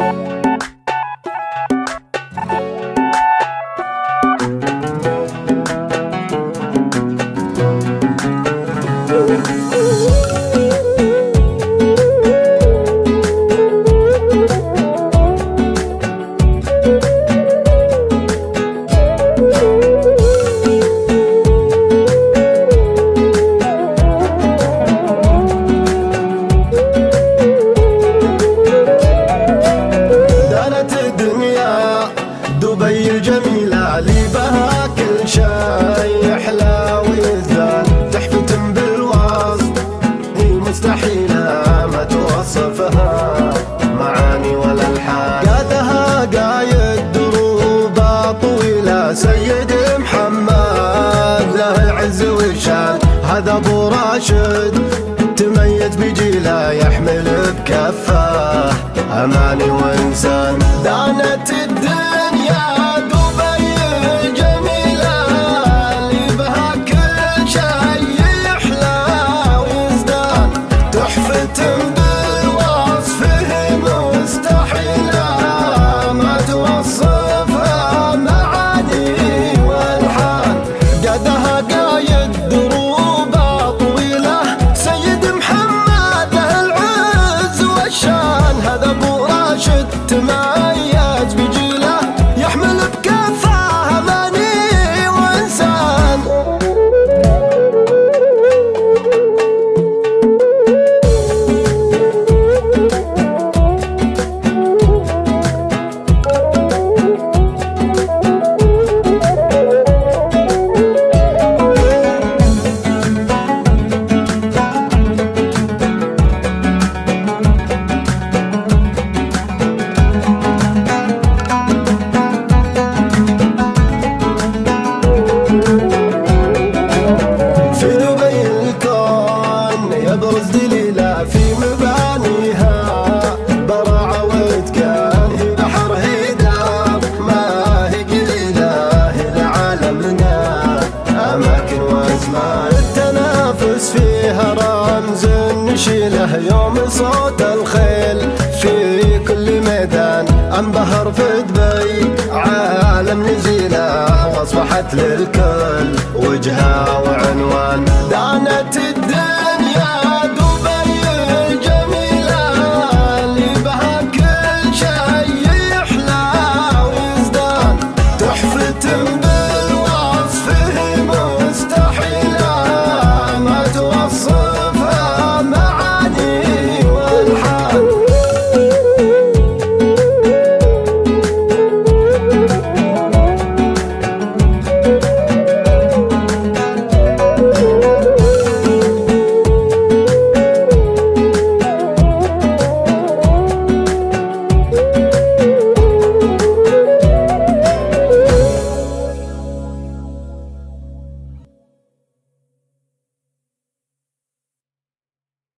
دبي مستحيلة ما توصفها. معاني ولا الحال. قادها قايد دروبة طويلة. سيد محمد له العز والشان هذا أبو راشد تميز بجيله يحمل بكفه. أماني وانسان نشيله يوم صوت الخيل. في كل ميدان انبهر في دبي. عالم نزيله وأصبحت للكل. وجهه